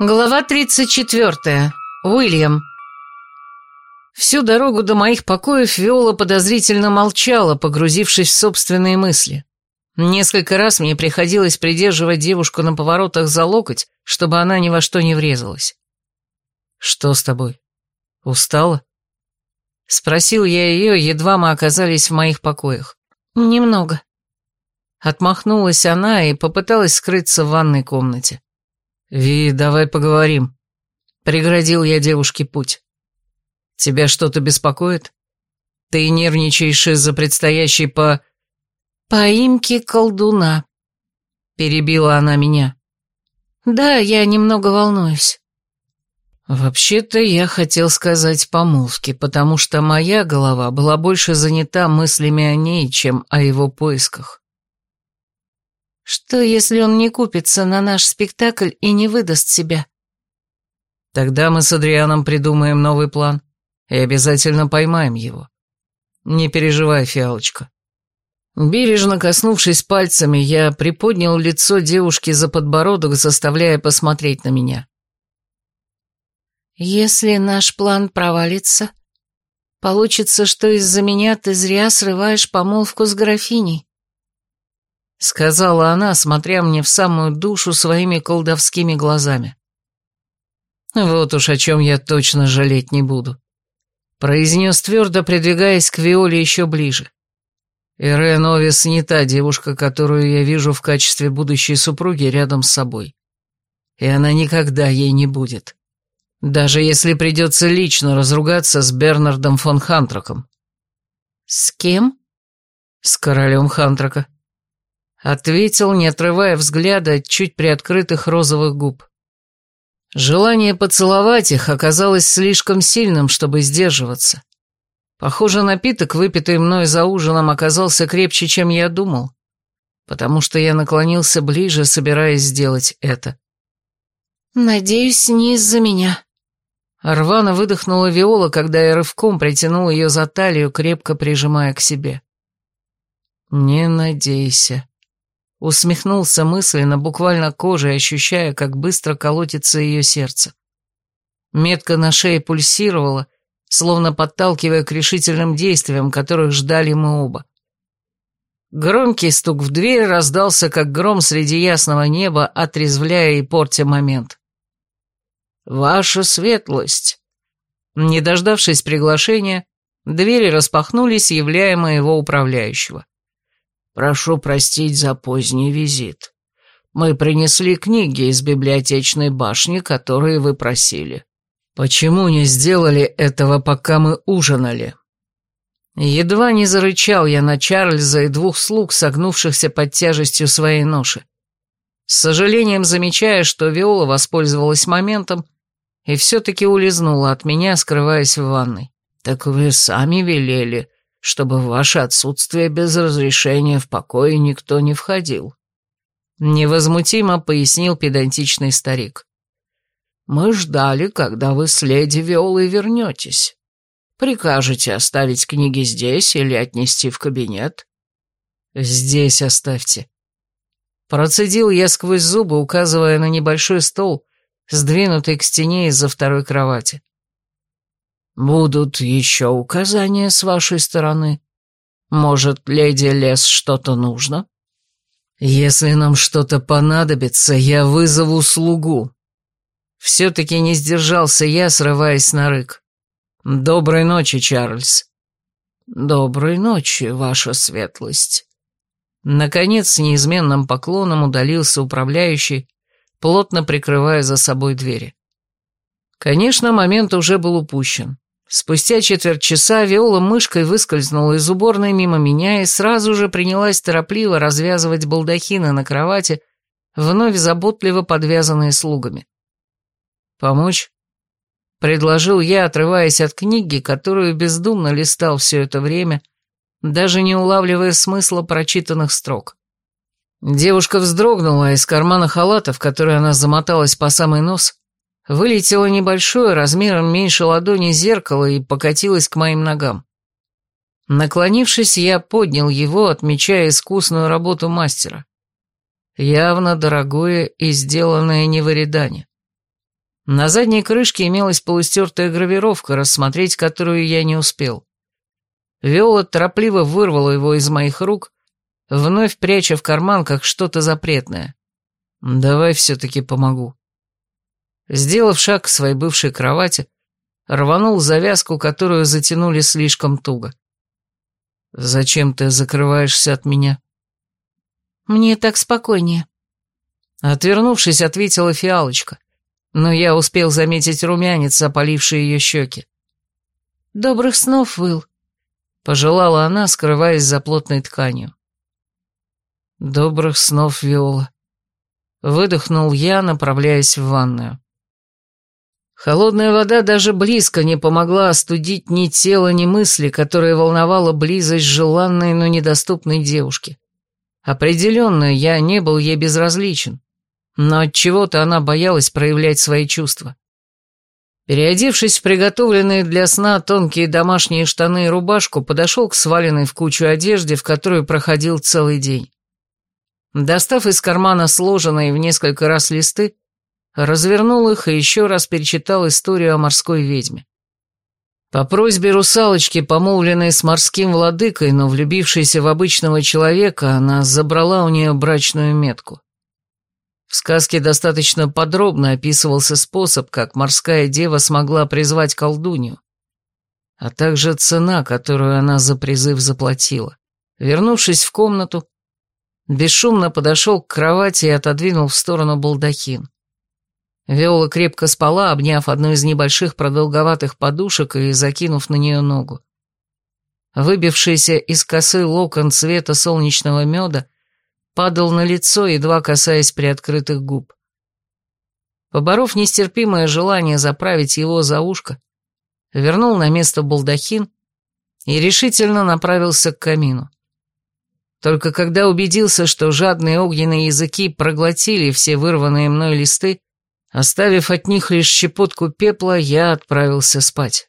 Глава 34. Уильям. Всю дорогу до моих покоев Виола подозрительно молчала, погрузившись в собственные мысли. Несколько раз мне приходилось придерживать девушку на поворотах за локоть, чтобы она ни во что не врезалась. «Что с тобой? Устала?» Спросил я ее, едва мы оказались в моих покоях. «Немного». Отмахнулась она и попыталась скрыться в ванной комнате. «Ви, давай поговорим», — преградил я девушке путь. «Тебя что-то беспокоит? Ты нервничаешь из-за предстоящей по...» «Поимки колдуна», — перебила она меня. «Да, я немного волнуюсь». Вообще-то я хотел сказать помолвки, потому что моя голова была больше занята мыслями о ней, чем о его поисках. Что, если он не купится на наш спектакль и не выдаст себя? Тогда мы с Адрианом придумаем новый план и обязательно поймаем его. Не переживай, фиалочка. Бережно коснувшись пальцами, я приподнял лицо девушки за подбородок, заставляя посмотреть на меня. «Если наш план провалится, получится, что из-за меня ты зря срываешь помолвку с графиней сказала она, смотря мне в самую душу своими колдовскими глазами. Вот уж о чем я точно жалеть не буду. Произнес твердо, придвигаясь к Виоле еще ближе. Ирен Овис не та девушка, которую я вижу в качестве будущей супруги рядом с собой. И она никогда ей не будет. Даже если придется лично разругаться с Бернардом фон Хантраком. «С кем?» «С королем Хантрака», Ответил, не отрывая взгляда от чуть приоткрытых розовых губ. Желание поцеловать их оказалось слишком сильным, чтобы сдерживаться. Похоже, напиток, выпитый мной за ужином, оказался крепче, чем я думал, потому что я наклонился ближе, собираясь сделать это. «Надеюсь, не из-за меня». Рвано выдохнула Виола, когда я рывком притянул ее за талию, крепко прижимая к себе. «Не надейся», Усмехнулся мысленно, буквально кожей ощущая, как быстро колотится ее сердце. Метка на шее пульсировала, словно подталкивая к решительным действиям, которых ждали мы оба. Громкий стук в дверь раздался, как гром среди ясного неба, отрезвляя и портя момент. «Ваша светлость!» Не дождавшись приглашения, двери распахнулись, являя моего управляющего. Прошу простить за поздний визит. Мы принесли книги из библиотечной башни, которые вы просили. Почему не сделали этого, пока мы ужинали?» Едва не зарычал я на Чарльза и двух слуг, согнувшихся под тяжестью своей ноши. С сожалением замечая, что Виола воспользовалась моментом и все-таки улизнула от меня, скрываясь в ванной. «Так вы сами велели», чтобы в ваше отсутствие без разрешения в покое никто не входил», — невозмутимо пояснил педантичный старик. «Мы ждали, когда вы с леди Виолой вернетесь. Прикажете оставить книги здесь или отнести в кабинет?» «Здесь оставьте». Процедил я сквозь зубы, указывая на небольшой стол, сдвинутый к стене из-за второй кровати. «Будут еще указания с вашей стороны? Может, леди Лес что-то нужно?» «Если нам что-то понадобится, я вызову слугу». Все-таки не сдержался я, срываясь на рык. «Доброй ночи, Чарльз». «Доброй ночи, ваша светлость». Наконец, с неизменным поклоном удалился управляющий, плотно прикрывая за собой двери. Конечно, момент уже был упущен. Спустя четверть часа Виола мышкой выскользнула из уборной мимо меня и сразу же принялась торопливо развязывать балдахины на кровати, вновь заботливо подвязанные слугами. «Помочь?» — предложил я, отрываясь от книги, которую бездумно листал все это время, даже не улавливая смысла прочитанных строк. Девушка вздрогнула, а из кармана халата, в который она замоталась по самый нос, Вылетело небольшое, размером меньше ладони зеркало и покатилось к моим ногам. Наклонившись, я поднял его, отмечая искусную работу мастера. Явно дорогое и сделанное не в Эридане. На задней крышке имелась полустертая гравировка, рассмотреть которую я не успел. Виола торопливо вырвала его из моих рук, вновь пряча в карман, как что-то запретное. «Давай все-таки помогу». Сделав шаг к своей бывшей кровати, рванул завязку, которую затянули слишком туго. «Зачем ты закрываешься от меня?» «Мне так спокойнее». Отвернувшись, ответила фиалочка, но я успел заметить румянец, опаливший ее щеки. «Добрых снов, Will», Пожелала она, скрываясь за плотной тканью. Добрых снов, Виола. Выдохнул я, направляясь в ванную. Холодная вода даже близко не помогла остудить ни тело, ни мысли, которые волновала близость желанной, но недоступной девушки. Определенно, я не был ей безразличен, но от чего то она боялась проявлять свои чувства. Переодевшись в приготовленные для сна тонкие домашние штаны и рубашку, подошел к сваленной в кучу одежде, в которую проходил целый день. Достав из кармана сложенные в несколько раз листы, развернул их и еще раз перечитал историю о морской ведьме. По просьбе русалочки, помолвленной с морским владыкой, но влюбившейся в обычного человека, она забрала у нее брачную метку. В сказке достаточно подробно описывался способ, как морская дева смогла призвать колдунью, а также цена, которую она за призыв заплатила. Вернувшись в комнату, бесшумно подошел к кровати и отодвинул в сторону балдахин. Виола крепко спала, обняв одну из небольших продолговатых подушек и закинув на нее ногу. Выбившийся из косы локон цвета солнечного меда падал на лицо, едва касаясь приоткрытых губ. Поборов нестерпимое желание заправить его за ушко, вернул на место балдахин и решительно направился к камину. Только когда убедился, что жадные огненные языки проглотили все вырванные мной листы, оставив от них лишь щепотку пепла, я отправился спать.